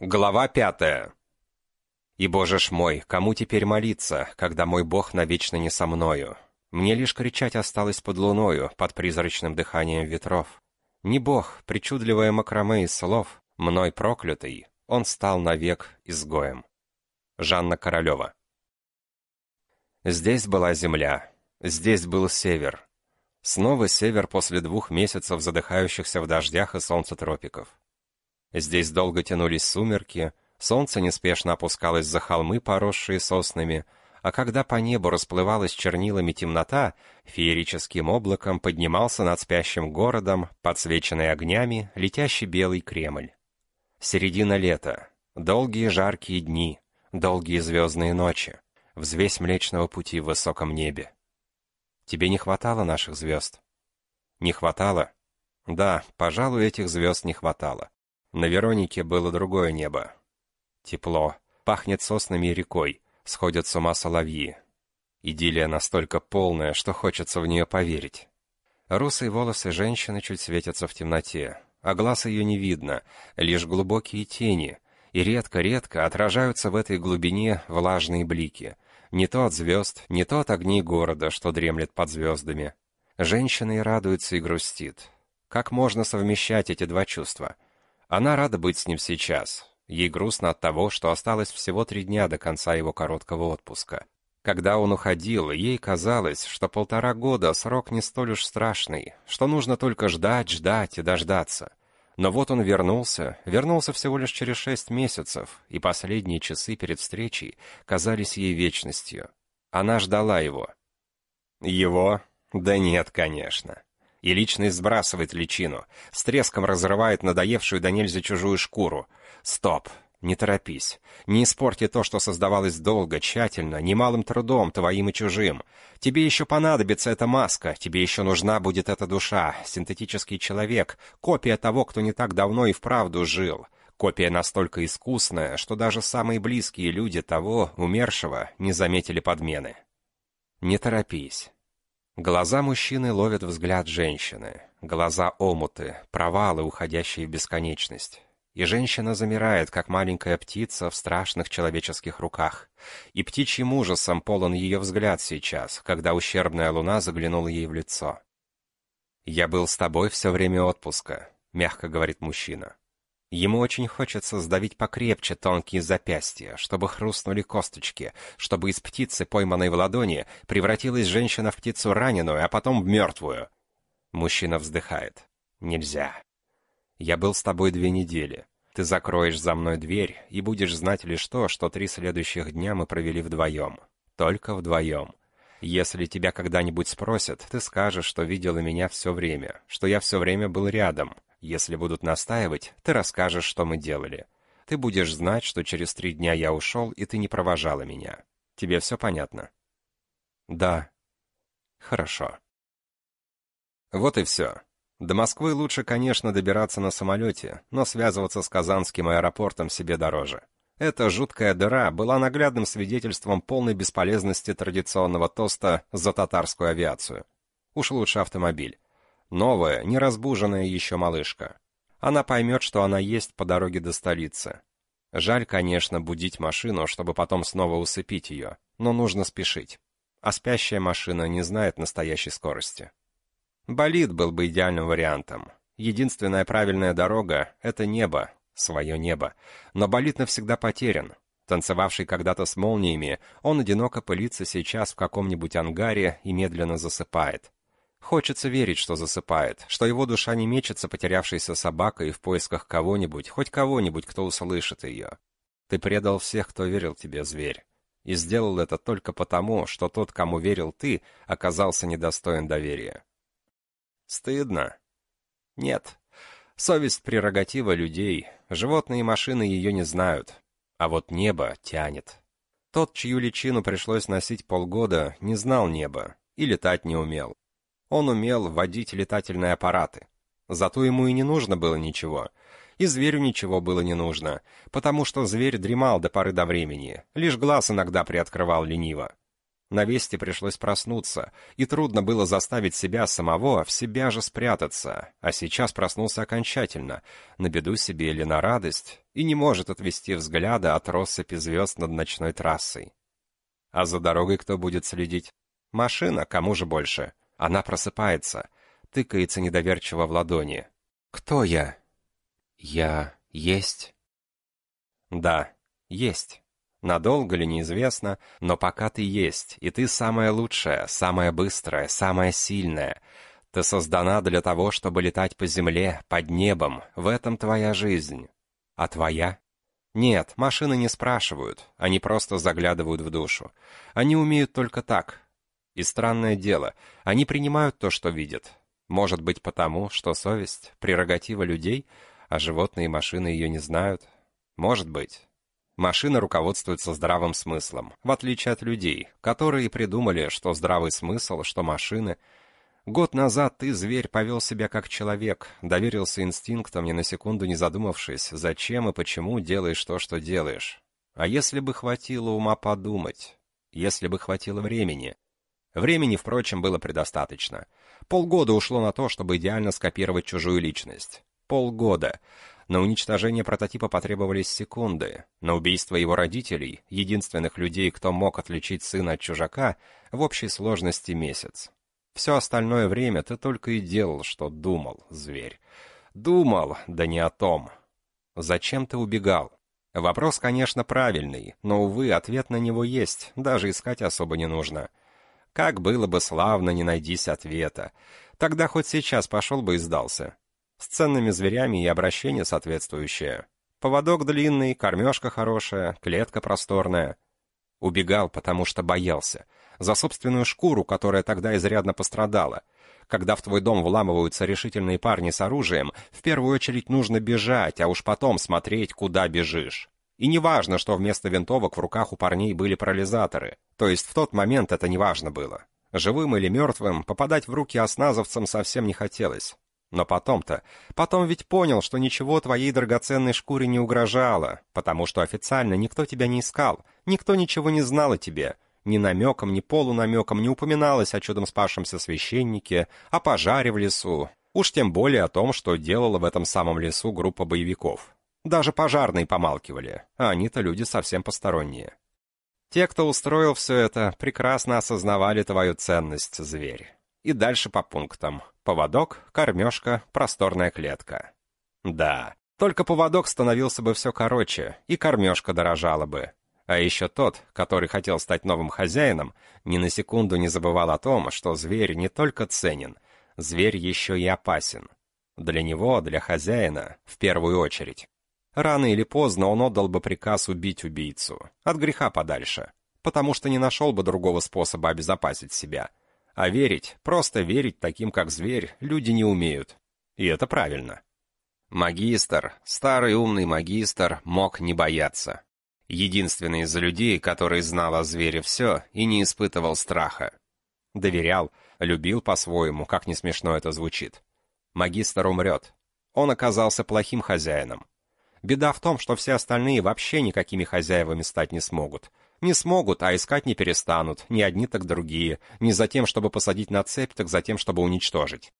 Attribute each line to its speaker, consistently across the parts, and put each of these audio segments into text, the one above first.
Speaker 1: Глава пятая. «И, Боже ж мой, кому теперь молиться, когда мой Бог навечно не со мною? Мне лишь кричать осталось под луною, под призрачным дыханием ветров. Не Бог, причудливое макраме из слов, мной проклятый, он стал навек изгоем». Жанна Королева. Здесь была земля, здесь был север. Снова север после двух месяцев задыхающихся в дождях и солнца тропиков. Здесь долго тянулись сумерки, солнце неспешно опускалось за холмы, поросшие соснами, а когда по небу расплывалась чернилами темнота, феерическим облаком поднимался над спящим городом, подсвеченный огнями, летящий белый Кремль. Середина лета. Долгие жаркие дни, долгие звездные ночи, взвесь Млечного Пути в высоком небе. Тебе не хватало наших звезд? Не хватало? Да, пожалуй, этих звезд не хватало. На Веронике было другое небо. Тепло, пахнет соснами и рекой, сходят с ума соловьи. Идиллия настолько полная, что хочется в нее поверить. Русые волосы женщины чуть светятся в темноте, а глаз ее не видно, лишь глубокие тени, и редко-редко отражаются в этой глубине влажные блики. Не то от звезд, не то от огней города, что дремлет под звездами. Женщина и радуется, и грустит. Как можно совмещать эти два чувства — она рада быть с ним сейчас. Ей грустно от того, что осталось всего три дня до конца его короткого отпуска. Когда он уходил, ей казалось, что полтора года срок не столь уж страшный, что нужно только ждать, ждать и дождаться. Но вот он вернулся, вернулся всего лишь через шесть месяцев, и последние часы перед встречей казались ей вечностью. Она ждала его. Его? Да нет, конечно и личность сбрасывает личину, с треском разрывает надоевшую до нельзя чужую шкуру. Стоп, не торопись. Не испорти то, что создавалось долго, тщательно, немалым трудом, твоим и чужим. Тебе еще понадобится эта маска, тебе еще нужна будет эта душа, синтетический человек, копия того, кто не так давно и вправду жил. Копия настолько искусная, что даже самые близкие люди того, умершего, не заметили подмены. Не торопись. Глаза мужчины ловят взгляд женщины. Глаза омуты, провалы, уходящие в бесконечность. И женщина замирает, как маленькая птица в страшных человеческих руках. И птичьим ужасом полон ее взгляд сейчас, когда ущербная луна заглянула ей в лицо. «Я был с тобой все время отпуска», — мягко говорит мужчина. Ему очень хочется сдавить покрепче тонкие запястья, чтобы хрустнули косточки, чтобы из птицы, пойманной в ладони, превратилась женщина в птицу раненую, а потом в мертвую. Мужчина вздыхает. «Нельзя. Я был с тобой две недели. Ты закроешь за мной дверь и будешь знать лишь то, что три следующих дня мы провели вдвоем. Только вдвоем. Если тебя когда-нибудь спросят, ты скажешь, что видела меня все время, что я все время был рядом, если будут настаивать, ты расскажешь, что мы делали. Ты будешь знать, что через три дня я ушел, и ты не провожала меня. Тебе все понятно? Да. Хорошо. Вот и все. До Москвы лучше, конечно, добираться на самолете, но связываться с Казанским аэропортом себе дороже. Эта жуткая дыра была наглядным свидетельством полной бесполезности традиционного тоста за татарскую авиацию. Уж лучше автомобиль. Новая, неразбуженная еще малышка. Она поймет, что она есть по дороге до столицы. Жаль, конечно, будить машину, чтобы потом снова усыпить ее, но нужно спешить. А спящая машина не знает настоящей скорости. Болид был бы идеальным вариантом. Единственная правильная дорога — это небо, свое небо. Но болид навсегда потерян. Танцевавший когда-то с молниями, он одиноко пылится сейчас в каком-нибудь ангаре и медленно засыпает. Хочется верить, что засыпает, что его душа не мечется потерявшейся собакой в поисках кого-нибудь, хоть кого-нибудь, кто услышит ее. Ты предал всех, кто верил тебе, зверь. И сделал это только потому, что тот, кому верил ты, оказался недостоин доверия. Стыдно? Нет. Совесть — прерогатива людей. Животные и машины ее не знают. А вот небо тянет. Тот, чью личину пришлось носить полгода, не знал неба и летать не умел. Он умел водить летательные аппараты. Зато ему и не нужно было ничего. И зверю ничего было не нужно, потому что зверь дремал до поры до времени, лишь глаз иногда приоткрывал лениво. На вести пришлось проснуться, и трудно было заставить себя самого в себя же спрятаться, а сейчас проснулся окончательно, на беду себе или на радость, и не может отвести взгляда от россыпи звезд над ночной трассой. А за дорогой кто будет следить? Машина, кому же больше? Она просыпается, тыкается недоверчиво в ладони. «Кто я?» «Я есть?» «Да, есть». Надолго ли, неизвестно, но пока ты есть, и ты самая лучшая, самая быстрая, самая сильная. Ты создана для того, чтобы летать по земле, под небом, в этом твоя жизнь. А твоя? Нет, машины не спрашивают, они просто заглядывают в душу. Они умеют только так. И странное дело, они принимают то, что видят. Может быть потому, что совесть — прерогатива людей, а животные и машины ее не знают? Может быть. Машины руководствуются здравым смыслом, в отличие от людей, которые придумали, что здравый смысл, что машины. Год назад ты, зверь, повел себя как человек, доверился инстинктам, ни на секунду не задумавшись, зачем и почему делаешь то, что делаешь. А если бы хватило ума подумать? Если бы хватило времени? Времени, впрочем, было предостаточно. Полгода ушло на то, чтобы идеально скопировать чужую личность. Полгода. На уничтожение прототипа потребовались секунды. На убийство его родителей, единственных людей, кто мог отличить сына от чужака, в общей сложности месяц. Все остальное время ты только и делал, что думал, зверь. Думал, да не о том. Зачем ты убегал? Вопрос, конечно, правильный, но, увы, ответ на него есть, даже искать особо не нужно. Как было бы славно, не найдись ответа. Тогда хоть сейчас пошел бы и сдался с ценными зверями и обращение соответствующее. Поводок длинный, кормежка хорошая, клетка просторная. Убегал, потому что боялся. За собственную шкуру, которая тогда изрядно пострадала. Когда в твой дом вламываются решительные парни с оружием, в первую очередь нужно бежать, а уж потом смотреть, куда бежишь. И не важно, что вместо винтовок в руках у парней были парализаторы. То есть в тот момент это не важно было. Живым или мертвым попадать в руки осназовцам совсем не хотелось. Но потом-то, потом ведь понял, что ничего твоей драгоценной шкуре не угрожало, потому что официально никто тебя не искал, никто ничего не знал о тебе. Ни намеком, ни полунамеком не упоминалось о чудом спасшемся священнике, о пожаре в лесу, уж тем более о том, что делала в этом самом лесу группа боевиков. Даже пожарные помалкивали, а они-то люди совсем посторонние. Те, кто устроил все это, прекрасно осознавали твою ценность, зверь. И дальше по пунктам. Поводок, кормежка, просторная клетка. Да, только поводок становился бы все короче, и кормежка дорожала бы. А еще тот, который хотел стать новым хозяином, ни на секунду не забывал о том, что зверь не только ценен, зверь еще и опасен. Для него, для хозяина, в первую очередь. Рано или поздно он отдал бы приказ убить убийцу, от греха подальше, потому что не нашел бы другого способа обезопасить себя — а верить, просто верить таким, как зверь, люди не умеют. И это правильно. Магистр, старый умный магистр, мог не бояться. Единственный из людей, который знал о звере все и не испытывал страха. Доверял, любил по-своему, как не смешно это звучит. Магистр умрет. Он оказался плохим хозяином. Беда в том, что все остальные вообще никакими хозяевами стать не смогут. Не смогут, а искать не перестанут, ни одни, так другие, не за тем, чтобы посадить на цепь, так за тем, чтобы уничтожить.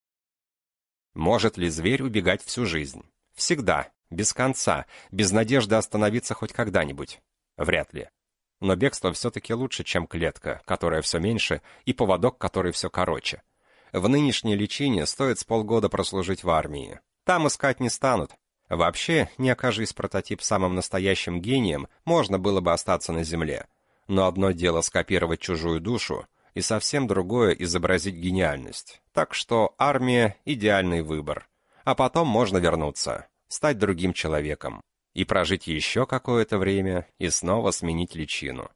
Speaker 1: Может ли зверь убегать всю жизнь? Всегда, без конца, без надежды остановиться хоть когда-нибудь? Вряд ли. Но бегство все-таки лучше, чем клетка, которая все меньше, и поводок, который все короче. В нынешней личине стоит с полгода прослужить в армии. Там искать не станут, Вообще, не окажись прототип самым настоящим гением, можно было бы остаться на Земле. Но одно дело скопировать чужую душу, и совсем другое изобразить гениальность. Так что армия — идеальный выбор. А потом можно вернуться, стать другим человеком. И прожить еще какое-то время, и снова сменить личину.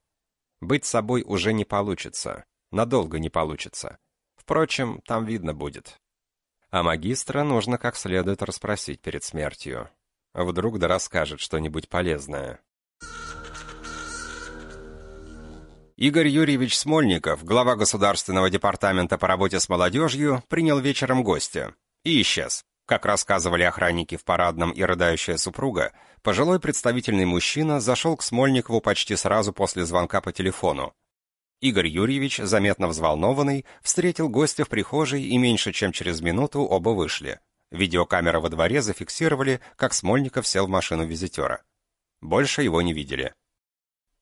Speaker 1: Быть собой уже не получится. Надолго не получится. Впрочем, там видно будет. А магистра нужно как следует расспросить перед смертью. Вдруг да расскажет что-нибудь полезное. Игорь Юрьевич Смольников, глава Государственного департамента по работе с молодежью, принял вечером гостя и исчез. Как рассказывали охранники в парадном и рыдающая супруга, пожилой представительный мужчина зашел к Смольникову почти сразу после звонка по телефону. Игорь Юрьевич, заметно взволнованный, встретил гостя в прихожей, и меньше чем через минуту оба вышли. Видеокамера во дворе зафиксировали, как Смольников сел в машину визитера. Больше его не видели.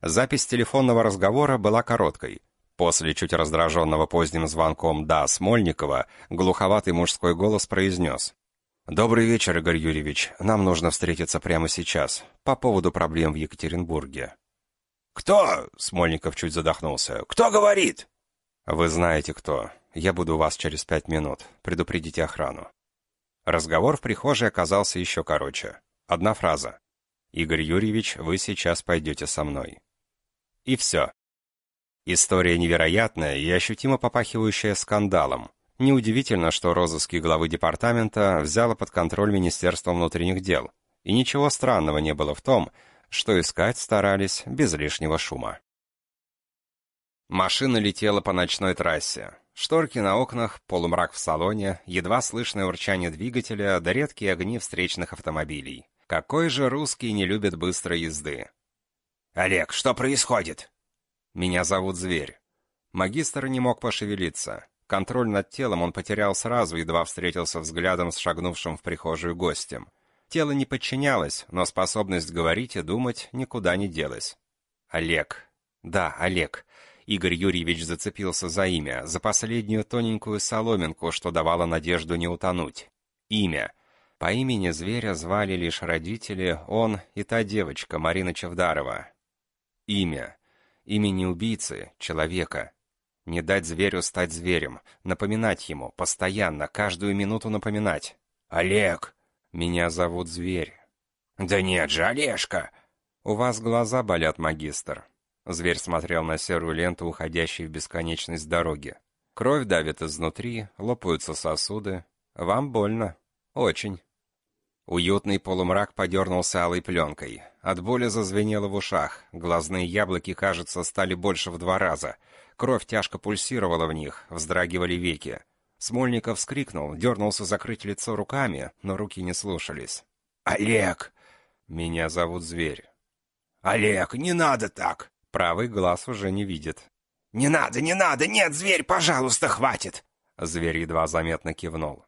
Speaker 1: Запись телефонного разговора была короткой. После чуть раздраженного поздним звонком «да» Смольникова, глуховатый мужской голос произнес. «Добрый вечер, Игорь Юрьевич. Нам нужно встретиться прямо сейчас. По поводу проблем в Екатеринбурге».
Speaker 2: «Кто?» — Смольников чуть задохнулся. «Кто говорит?»
Speaker 1: «Вы знаете, кто. Я буду у вас через пять минут. Предупредите охрану». Разговор в прихожей оказался еще короче. Одна фраза. «Игорь Юрьевич, вы сейчас пойдете со мной». И все. История невероятная и ощутимо попахивающая скандалом. Неудивительно, что розыски главы департамента взяло под контроль Министерство внутренних дел. И ничего странного не было в том, что искать старались без лишнего шума. Машина летела по ночной трассе. Шторки на окнах, полумрак в салоне, едва слышное урчание двигателя, да редкие огни встречных автомобилей. Какой же русский не любит быстрой езды?
Speaker 2: «Олег, что происходит?»
Speaker 1: «Меня зовут Зверь». Магистр не мог пошевелиться. Контроль над телом он потерял сразу, едва встретился взглядом с шагнувшим в прихожую гостем. Тело не подчинялось, но способность говорить и думать никуда не делась. «Олег». «Да, Олег». Игорь Юрьевич зацепился за имя, за последнюю тоненькую соломинку, что давало надежду не утонуть. Имя. По имени зверя звали лишь родители, он и та девочка, Марина Чевдарова. Имя. Не убийцы, человека. Не дать зверю стать зверем, напоминать ему, постоянно, каждую минуту напоминать.
Speaker 2: «Олег!»
Speaker 1: «Меня зовут Зверь».
Speaker 2: «Да нет же, Олежка!»
Speaker 1: «У вас глаза болят, магистр. Зверь смотрел на серую ленту, уходящую в бесконечность дороги. Кровь давит изнутри, лопаются сосуды. Вам больно. Очень. Уютный полумрак подернулся алой пленкой. От боли зазвенело в ушах. Глазные яблоки, кажется, стали больше в два раза. Кровь тяжко пульсировала в них, вздрагивали веки. Смольников вскрикнул, дернулся закрыть лицо руками, но руки не слушались.
Speaker 2: «Олег!»
Speaker 1: «Меня зовут Зверь».
Speaker 2: «Олег, не надо так!»
Speaker 1: Правый глаз уже не видит.
Speaker 2: «Не надо, не надо! Нет, зверь, пожалуйста, хватит!»
Speaker 1: Зверь едва заметно кивнул.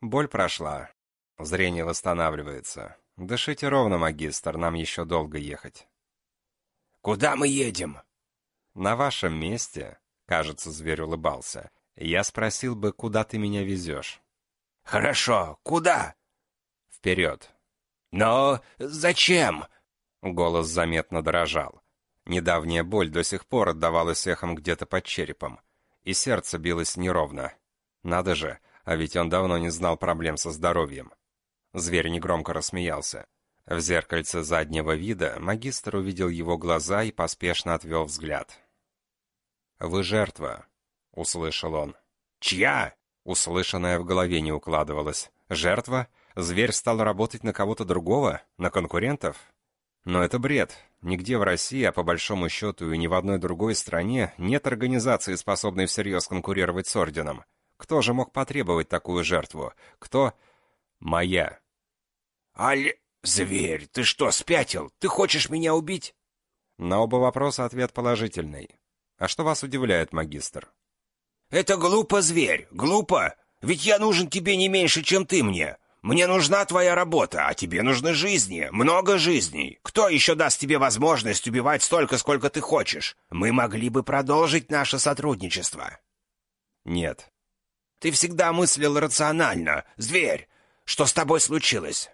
Speaker 1: Боль прошла. Зрение восстанавливается. Дышите ровно, магистр, нам еще долго ехать.
Speaker 2: «Куда мы едем?»
Speaker 1: «На вашем месте», — кажется, зверь улыбался, — «я спросил бы, куда ты меня везешь».
Speaker 2: «Хорошо, куда?»
Speaker 1: «Вперед».
Speaker 2: «Но зачем?»
Speaker 1: Голос заметно дрожал. Недавняя боль до сих пор отдавалась эхом где-то под черепом, и сердце билось неровно. Надо же, а ведь он давно не знал проблем со здоровьем. Зверь негромко рассмеялся. В зеркальце заднего вида магистр увидел его глаза и поспешно отвел взгляд. «Вы жертва», — услышал он.
Speaker 2: «Чья?»
Speaker 1: Услышанное в голове не укладывалось. «Жертва? Зверь стал работать на кого-то другого? На конкурентов? Но это бред. Нигде в России, а по большому счету и ни в одной другой стране нет организации, способной всерьез конкурировать с Орденом. Кто же мог потребовать такую жертву? Кто? Моя.
Speaker 2: Аль... Зверь, ты что, спятил? Ты хочешь меня убить?
Speaker 1: На оба вопроса ответ положительный. А что вас удивляет, магистр?
Speaker 2: Это глупо, зверь, глупо. Ведь я нужен тебе не меньше, чем ты мне. Мне нужна твоя работа, а тебе нужны жизни, много жизней. Кто еще даст тебе возможность убивать столько, сколько ты хочешь? Мы могли бы продолжить наше сотрудничество.
Speaker 1: Нет.
Speaker 2: Ты всегда мыслил рационально. Зверь, что с тобой случилось?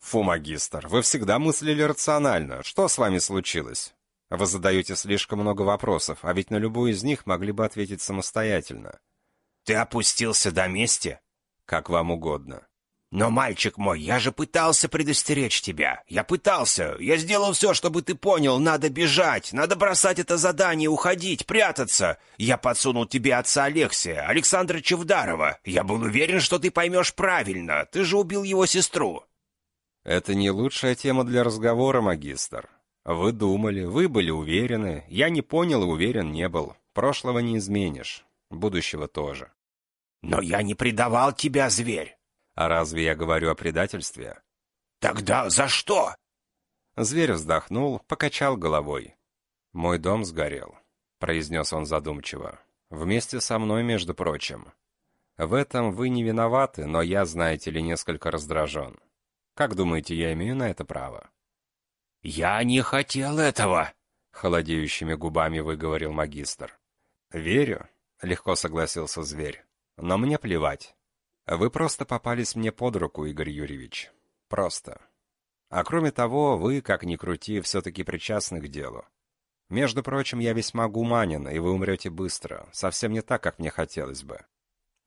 Speaker 1: Фу, магистр, вы всегда мыслили рационально. Что с вами случилось? Вы задаете слишком много вопросов, а ведь на любую из них могли бы ответить самостоятельно.
Speaker 2: Ты опустился до мести?
Speaker 1: Как вам угодно.
Speaker 2: Но, мальчик мой, я же пытался предостеречь тебя. Я пытался. Я сделал все, чтобы ты понял. Надо бежать. Надо бросать это задание, уходить, прятаться. Я подсунул тебе отца Алексия, Александра Чевдарова. Я был уверен, что ты поймешь правильно. Ты же убил его сестру.
Speaker 1: Это не лучшая тема для разговора, магистр. Вы думали, вы были уверены. Я не понял и уверен не был. Прошлого не изменишь. Будущего тоже.
Speaker 2: Но я не предавал тебя, зверь.
Speaker 1: А разве я говорю о предательстве?
Speaker 2: Тогда за что?
Speaker 1: Зверь вздохнул, покачал головой. Мой дом сгорел. — произнес он задумчиво. «Вместе со мной, между прочим. В этом вы не виноваты, но я, знаете ли, несколько раздражен. Как думаете, я имею на это право?»
Speaker 2: «Я не хотел этого!»
Speaker 1: — холодеющими губами выговорил магистр. «Верю», — легко согласился зверь. «Но мне плевать. Вы просто попались мне под руку, Игорь Юрьевич. Просто. А кроме того, вы, как ни крути, все-таки причастны к делу. Между прочим, я весьма гуманен, и вы умрете быстро. Совсем не так, как мне хотелось бы».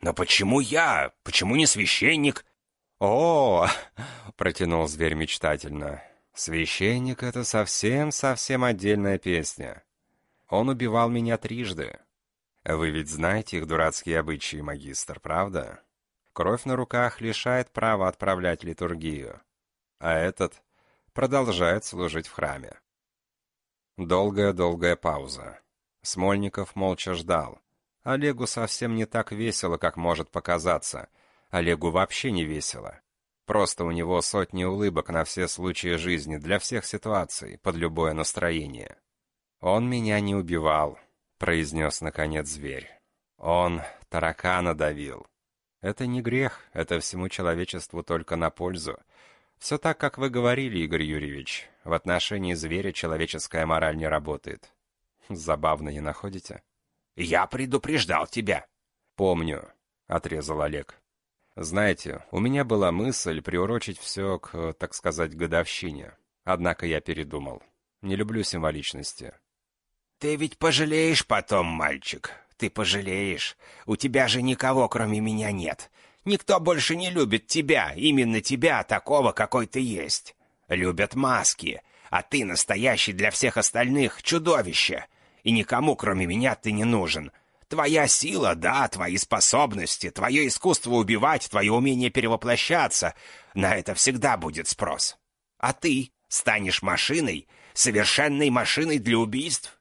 Speaker 2: «Но почему я? Почему не священник?»
Speaker 1: «О!» — протянул зверь мечтательно. «Священник — это совсем-совсем отдельная песня. Он убивал меня трижды. Вы ведь знаете их дурацкие обычаи, магистр, правда? Кровь на руках лишает права отправлять литургию, а этот продолжает служить в храме». Долгая-долгая пауза. Смольников молча ждал. Олегу совсем не так весело, как может показаться. Олегу вообще не весело. Просто у него сотни улыбок на все случаи жизни, для всех ситуаций, под любое настроение. «Он меня не убивал», — произнес наконец зверь. «Он таракана давил. Это не грех, это всему человечеству только на пользу. Все так, как вы говорили, Игорь Юрьевич. В отношении зверя человеческая мораль не работает. Забавно не находите?»
Speaker 2: «Я предупреждал тебя».
Speaker 1: «Помню», — отрезал Олег. Знаете, у меня была мысль приурочить все к, так сказать, годовщине. Однако я передумал. Не люблю символичности.
Speaker 2: Ты ведь пожалеешь потом, мальчик. Ты пожалеешь. У тебя же никого, кроме меня, нет. Никто больше не любит тебя, именно тебя, такого, какой ты есть. Любят маски, а ты настоящий для всех остальных чудовище. И никому, кроме меня, ты не нужен. Твоя сила, да, твои способности, твое искусство убивать, твое умение перевоплощаться. На это всегда будет спрос. А ты станешь машиной, совершенной машиной для убийств?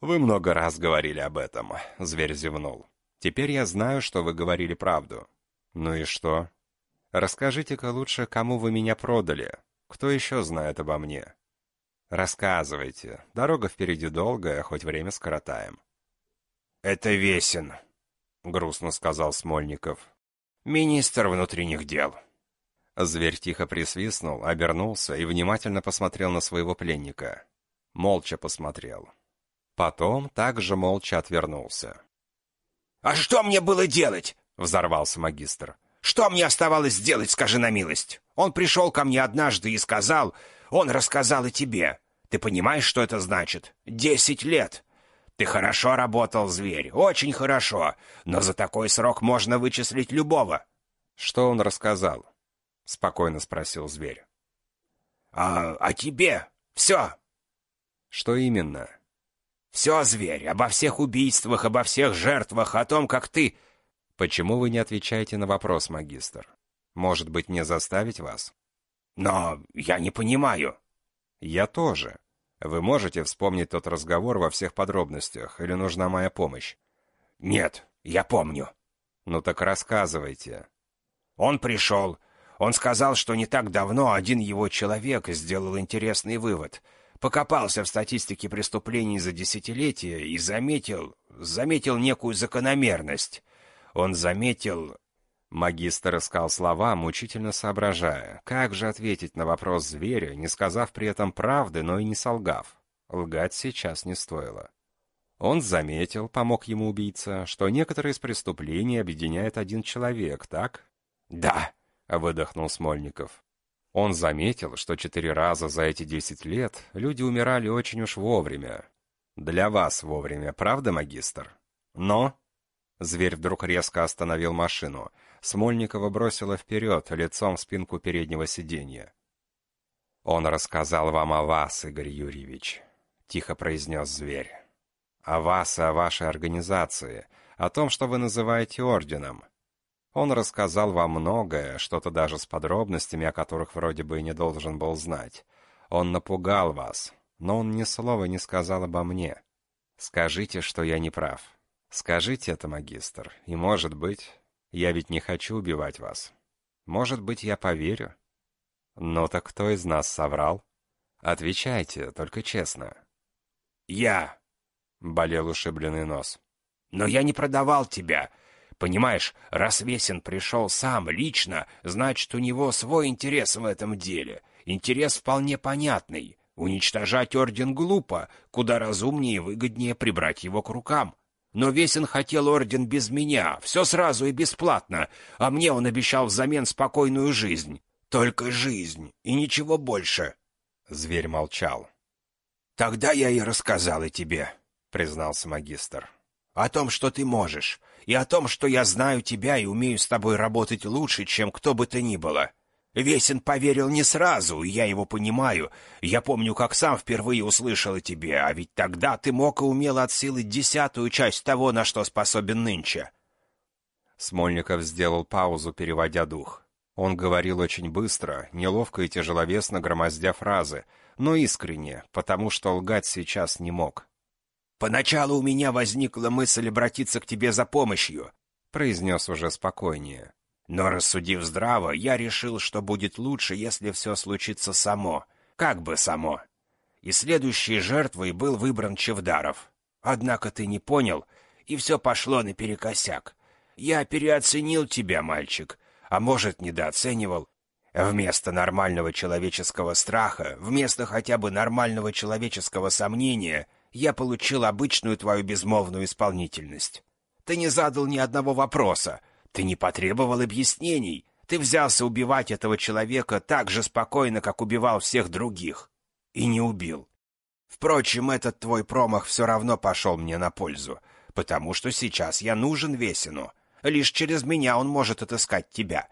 Speaker 1: Вы много раз говорили об этом, зверь зевнул. Теперь я знаю, что вы говорили правду. Ну и что? Расскажите-ка лучше, кому вы меня продали. Кто еще знает обо мне? Рассказывайте. Дорога впереди долгая, хоть время скоротаем.
Speaker 2: «Это Весен», — грустно сказал Смольников. «Министр внутренних дел».
Speaker 1: Зверь тихо присвистнул, обернулся и внимательно посмотрел на своего пленника. Молча посмотрел. Потом также молча отвернулся.
Speaker 2: «А что мне было делать?» — взорвался магистр. «Что мне оставалось сделать, скажи на милость? Он пришел ко мне однажды и сказал... Он рассказал и тебе. Ты понимаешь, что это значит? Десять лет. Ты хорошо работал, зверь, очень хорошо, но за такой срок можно вычислить любого.
Speaker 1: Что он рассказал? Спокойно спросил зверь.
Speaker 2: А о тебе. Все.
Speaker 1: Что именно?
Speaker 2: Все, зверь, обо всех убийствах, обо всех жертвах, о том, как ты...
Speaker 1: Почему вы не отвечаете на вопрос, магистр? Может быть, мне заставить вас?
Speaker 2: Но я не понимаю.
Speaker 1: Я тоже. Вы можете вспомнить тот разговор во всех подробностях, или нужна моя помощь?
Speaker 2: Нет, я помню.
Speaker 1: Ну так рассказывайте.
Speaker 2: Он пришел. Он сказал, что не так давно один его человек сделал интересный вывод. Покопался в статистике преступлений за десятилетия и заметил... заметил некую закономерность. Он заметил...
Speaker 1: Магистр искал слова, мучительно соображая, как же ответить на вопрос зверя, не сказав при этом правды, но и не солгав. Лгать сейчас не стоило. Он заметил, помог ему убийца, что некоторые из преступлений объединяет один человек, так?
Speaker 2: «Да», —
Speaker 1: выдохнул Смольников. Он заметил, что четыре раза за эти десять лет люди умирали очень уж вовремя. Для вас вовремя, правда, магистр? Но... Зверь вдруг резко остановил машину — Смольникова бросила вперед, лицом в спинку переднего сиденья. «Он рассказал вам о вас, Игорь Юрьевич», — тихо произнес зверь. «О вас и о вашей организации, о том, что вы называете орденом. Он рассказал вам многое, что-то даже с подробностями, о которых вроде бы и не должен был знать. Он напугал вас, но он ни слова не сказал обо мне. Скажите, что я не прав. Скажите это, магистр, и, может быть, я ведь не хочу убивать вас. Может быть, я поверю. Но так кто из нас соврал? Отвечайте, только честно.
Speaker 2: Я.
Speaker 1: Болел ушибленный нос.
Speaker 2: «Но я не продавал тебя. Понимаешь, раз Весен пришел сам, лично, значит, у него свой интерес в этом деле. Интерес вполне понятный. Уничтожать орден глупо, куда разумнее и выгоднее прибрать его к рукам. Но Весен хотел орден без меня, все сразу и бесплатно, а мне он обещал взамен спокойную жизнь. Только жизнь, и ничего больше.
Speaker 1: Зверь молчал.
Speaker 2: «Тогда я и рассказал и тебе», —
Speaker 1: признался магистр.
Speaker 2: «О том, что ты можешь, и о том, что я знаю тебя и умею с тобой работать лучше, чем кто бы то ни было. Весен поверил не сразу, и я его понимаю. Я помню, как сам впервые услышал о тебе, а ведь тогда ты мог и умел от силы десятую часть того, на что способен нынче».
Speaker 1: Смольников сделал паузу, переводя дух. Он говорил очень быстро, неловко и тяжеловесно громоздя фразы, но искренне, потому что лгать сейчас не мог.
Speaker 2: «Поначалу у меня возникла мысль обратиться к тебе за помощью», — произнес уже спокойнее. «Но, рассудив здраво, я решил, что будет лучше, если все случится само. Как бы само. И следующей жертвой был выбран Чевдаров. Однако ты не понял, и все пошло наперекосяк. Я переоценил тебя, мальчик, а может, недооценивал. Вместо нормального человеческого страха, вместо хотя бы нормального человеческого сомнения, я получил обычную твою безмолвную исполнительность. Ты не задал ни одного вопроса, ты не потребовал объяснений, ты взялся убивать этого человека так же спокойно, как убивал всех других. И не убил. Впрочем, этот твой промах все равно пошел мне на пользу, потому что сейчас я нужен Весину — Лишь через меня он может отыскать тебя.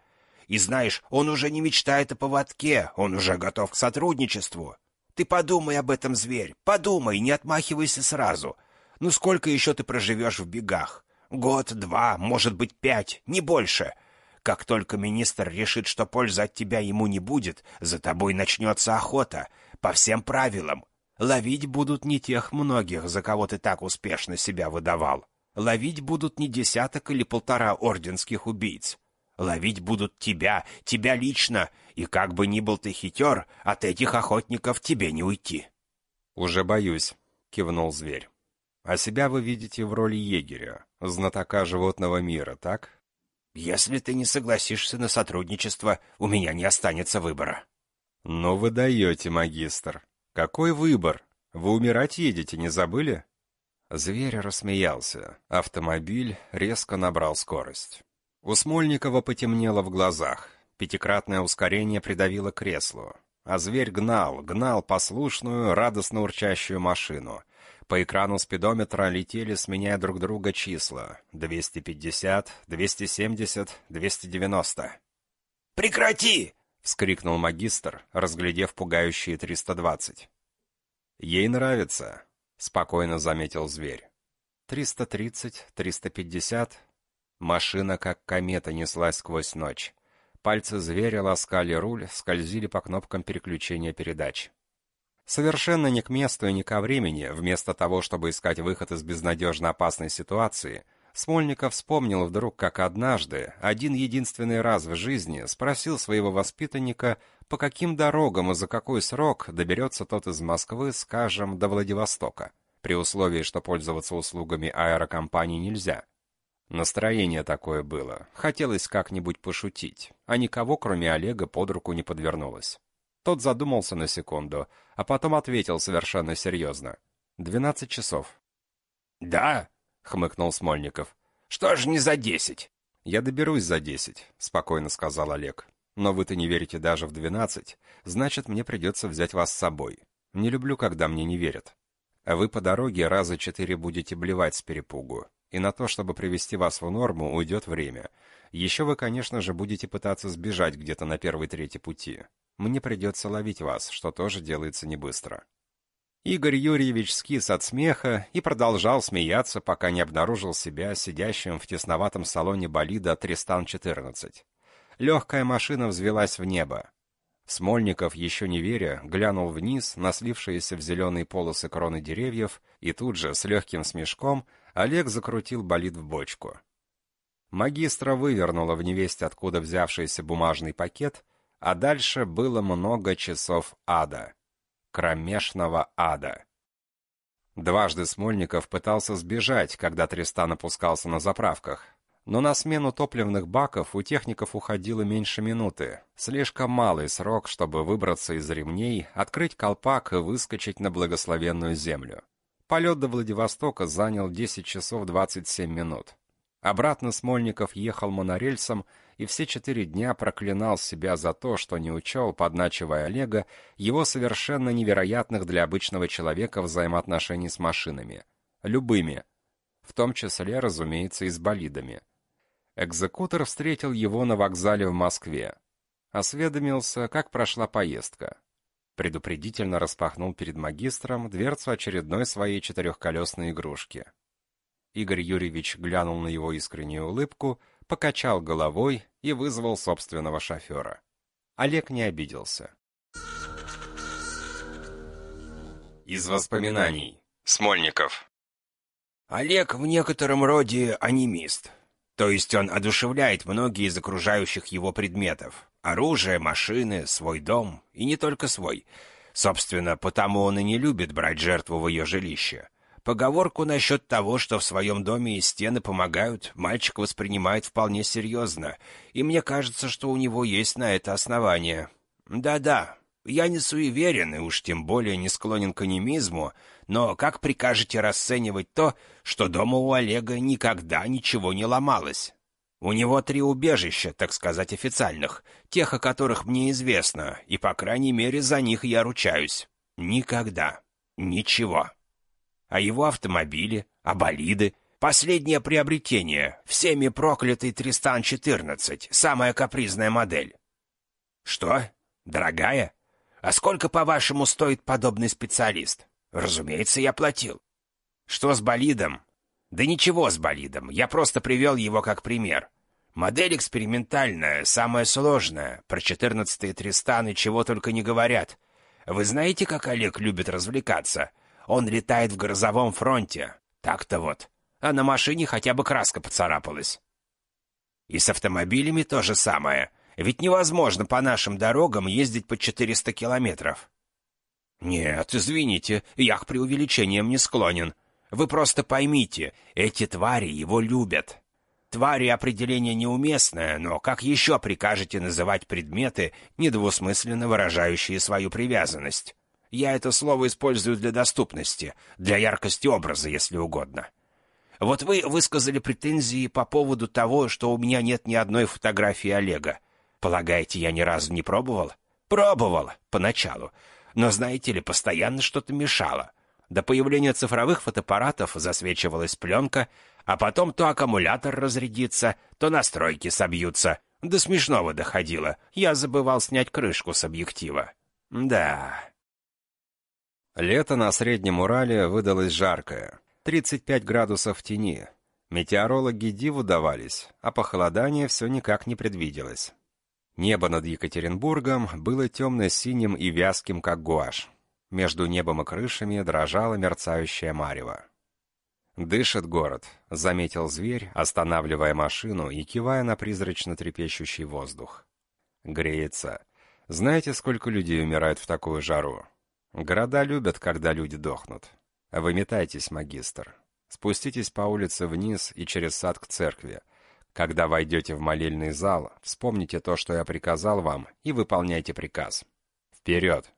Speaker 2: И знаешь, он уже не мечтает о поводке, он уже готов к сотрудничеству. Ты подумай об этом, зверь, подумай, не отмахивайся сразу. Ну сколько еще ты проживешь в бегах? Год, два, может быть, пять, не больше. Как только министр решит, что пользы от тебя ему не будет, за тобой начнется охота, по всем правилам. Ловить будут не тех многих, за кого ты так успешно себя выдавал. Ловить будут не десяток или полтора орденских убийц. Ловить будут тебя, тебя лично, и как бы ни был ты хитер, от этих охотников тебе не уйти.
Speaker 1: «Уже боюсь», — кивнул зверь. «А себя вы видите в роли егеря, знатока животного мира, так?»
Speaker 2: «Если ты не согласишься на сотрудничество, у меня не останется выбора».
Speaker 1: «Но вы даете, магистр. Какой выбор? Вы умирать едете, не забыли?» Зверь рассмеялся. Автомобиль резко набрал скорость. У Смольникова потемнело в глазах. Пятикратное ускорение придавило кресло. А зверь гнал, гнал послушную, радостно урчащую машину. По экрану спидометра летели, сменяя друг друга числа. 250, 270, 290.
Speaker 2: «Прекрати!» — вскрикнул
Speaker 1: магистр, разглядев пугающие 320. «Ей нравится», спокойно заметил зверь. Триста тридцать, триста пятьдесят. Машина, как комета, неслась сквозь ночь. Пальцы зверя ласкали руль, скользили по кнопкам переключения передач. Совершенно не к месту и не ко времени, вместо того, чтобы искать выход из безнадежно опасной ситуации, Смольников вспомнил вдруг, как однажды, один единственный раз в жизни, спросил своего воспитанника, по каким дорогам и за какой срок доберется тот из Москвы, скажем, до Владивостока, при условии, что пользоваться услугами аэрокомпании нельзя. Настроение такое было, хотелось как-нибудь пошутить, а никого, кроме Олега, под руку не подвернулось. Тот задумался на секунду, а потом ответил совершенно серьезно. «Двенадцать часов».
Speaker 2: «Да?» — хмыкнул Смольников. «Что ж не за десять?»
Speaker 1: «Я доберусь за десять», — спокойно сказал Олег. Но вы-то не верите даже в двенадцать, значит, мне придется взять вас с собой. Не люблю, когда мне не верят. А вы по дороге раза четыре будете блевать с перепугу. И на то, чтобы привести вас в норму, уйдет время. Еще вы, конечно же, будете пытаться сбежать где-то на первой трети пути. Мне придется ловить вас, что тоже делается не быстро. Игорь Юрьевич скис от смеха и продолжал смеяться, пока не обнаружил себя сидящим в тесноватом салоне болида «Тристан-14». Легкая машина взвелась в небо. Смольников, еще не веря, глянул вниз на слившиеся в зеленые полосы кроны деревьев, и тут же, с легким смешком, Олег закрутил болид в бочку. Магистра вывернула в невесть, откуда взявшийся бумажный пакет, а дальше было много часов ада. Кромешного ада. Дважды Смольников пытался сбежать, когда Тристан опускался на заправках. Но на смену топливных баков у техников уходило меньше минуты. Слишком малый срок, чтобы выбраться из ремней, открыть колпак и выскочить на благословенную землю. Полет до Владивостока занял 10 часов 27 минут. Обратно Смольников ехал монорельсом и все четыре дня проклинал себя за то, что не учел, подначивая Олега, его совершенно невероятных для обычного человека взаимоотношений с машинами. Любыми. В том числе, разумеется, и с болидами. Экзекутор встретил его на вокзале в Москве. Осведомился, как прошла поездка. Предупредительно распахнул перед магистром дверцу очередной своей четырехколесной игрушки. Игорь Юрьевич глянул на его искреннюю улыбку, покачал головой и вызвал собственного шофера. Олег не обиделся. Из воспоминаний. Смольников.
Speaker 2: Олег в некотором роде анимист. То есть он одушевляет многие из окружающих его предметов. Оружие, машины, свой дом. И не только свой. Собственно, потому он и не любит брать жертву в ее жилище. Поговорку насчет того, что в своем доме и стены помогают, мальчик воспринимает вполне серьезно, и мне кажется, что у него есть на это основание. Да-да, я не суеверен и уж тем более не склонен к анимизму, но как прикажете расценивать то, что дома у Олега никогда ничего не ломалось? У него три убежища, так сказать, официальных, тех, о которых мне известно, и, по крайней мере, за них я ручаюсь. Никогда. Ничего а его автомобили, а болиды. Последнее приобретение, всеми проклятый Тристан-14, самая капризная модель. Что? Дорогая? А сколько, по-вашему, стоит подобный специалист? Разумеется, я платил. Что с болидом? Да ничего с болидом, я просто привел его как пример. Модель экспериментальная, самая сложная. Про 14-е Тристаны чего только не говорят. Вы знаете, как Олег любит развлекаться? Он летает в грозовом фронте. Так-то вот. А на машине хотя бы краска поцарапалась. И с автомобилями то же самое. Ведь невозможно по нашим дорогам ездить по 400 километров. Нет, извините, я к преувеличениям не склонен. Вы просто поймите, эти твари его любят. Твари определение неуместное, но как еще прикажете называть предметы, недвусмысленно выражающие свою привязанность? Я это слово использую для доступности, для яркости образа, если угодно. Вот вы высказали претензии по поводу того, что у меня нет ни одной фотографии Олега. Полагаете, я ни разу не пробовал? Пробовал, поначалу. Но, знаете ли, постоянно что-то мешало. До появления цифровых фотоаппаратов засвечивалась пленка, а потом то аккумулятор разрядится, то настройки собьются. До смешного доходило. Я забывал снять крышку с объектива. Да,
Speaker 1: Лето на Среднем Урале выдалось жаркое. 35 градусов в тени. Метеорологи диву давались, а похолодание все никак не предвиделось. Небо над Екатеринбургом было темно-синим и вязким, как гуашь. Между небом и крышами дрожала мерцающая марево. «Дышит город», — заметил зверь, останавливая машину и кивая на призрачно трепещущий воздух. «Греется. Знаете, сколько людей умирает в такую жару? Города любят, когда люди дохнут. Выметайтесь, магистр. Спуститесь по улице вниз и через сад к церкви. Когда войдете в молельный зал, вспомните то, что я приказал вам, и выполняйте приказ. Вперед!»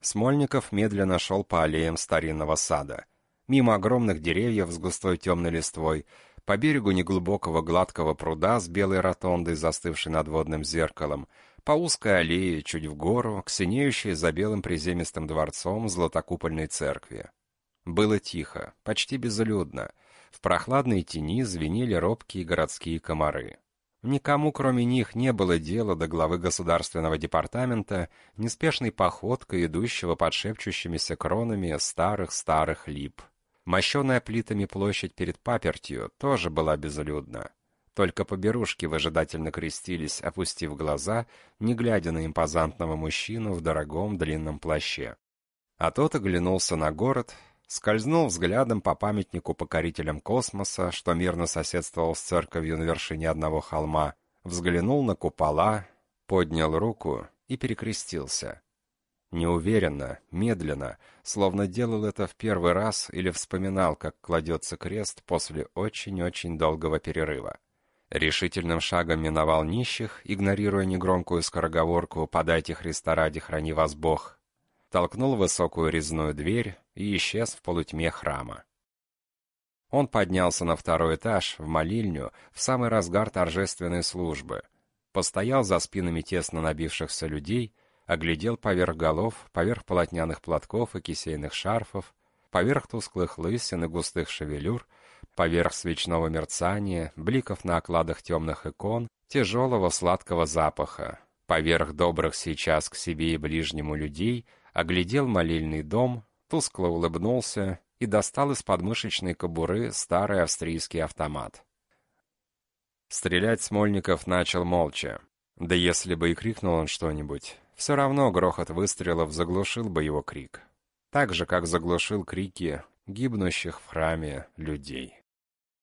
Speaker 1: Смольников медленно шел по аллеям старинного сада. Мимо огромных деревьев с густой темной листвой, по берегу неглубокого гладкого пруда с белой ротондой, застывшей над водным зеркалом, по узкой аллее, чуть в гору, к синеющей за белым приземистым дворцом златокупольной церкви. Было тихо, почти безлюдно. В прохладной тени звенели робкие городские комары. Никому, кроме них, не было дела до главы государственного департамента, неспешной походкой, идущего под шепчущимися кронами старых-старых лип. Мощенная плитами площадь перед папертью тоже была безлюдна. Только поберушки выжидательно крестились, опустив глаза, не глядя на импозантного мужчину в дорогом длинном плаще. А тот оглянулся на город, скользнул взглядом по памятнику покорителям космоса, что мирно соседствовал с церковью на вершине одного холма, взглянул на купола, поднял руку и перекрестился. Неуверенно, медленно, словно делал это в первый раз или вспоминал, как кладется крест после очень-очень долгого перерыва. Решительным шагом миновал нищих, игнорируя негромкую скороговорку «Подайте Христа ради, храни вас Бог», толкнул высокую резную дверь и исчез в полутьме храма. Он поднялся на второй этаж, в молильню, в самый разгар торжественной службы, постоял за спинами тесно набившихся людей, оглядел поверх голов, поверх полотняных платков и кисейных шарфов, поверх тусклых лысин и густых шевелюр, поверх свечного мерцания, бликов на окладах темных икон, тяжелого сладкого запаха, поверх добрых сейчас к себе и ближнему людей, оглядел молильный дом, тускло улыбнулся и достал из подмышечной кобуры старый австрийский автомат. Стрелять Смольников начал молча. Да если бы и крикнул он что-нибудь, все равно грохот выстрелов заглушил бы его крик. Так же, как заглушил крики гибнущих в храме людей.